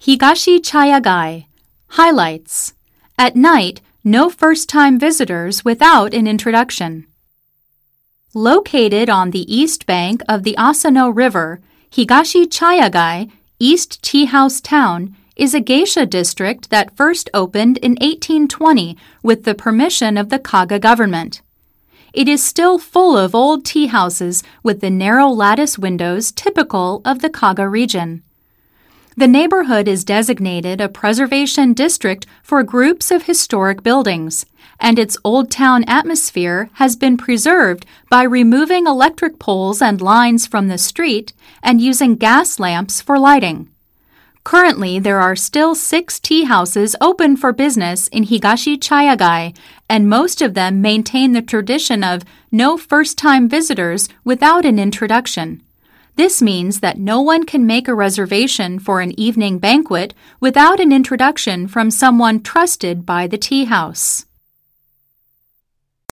Higashi Chayagai. Highlights. At night, no first time visitors without an introduction. Located on the east bank of the Asano River, Higashi Chayagai, East Tea House Town, is a geisha district that first opened in 1820 with the permission of the Kaga government. It is still full of old tea houses with the narrow lattice windows typical of the Kaga region. The neighborhood is designated a preservation district for groups of historic buildings, and its old town atmosphere has been preserved by removing electric poles and lines from the street and using gas lamps for lighting. Currently, there are still six tea houses open for business in Higashi Chayagai, and most of them maintain the tradition of no first time visitors without an introduction. This means that no one can make a reservation for an evening banquet without an introduction from someone trusted by the tea house.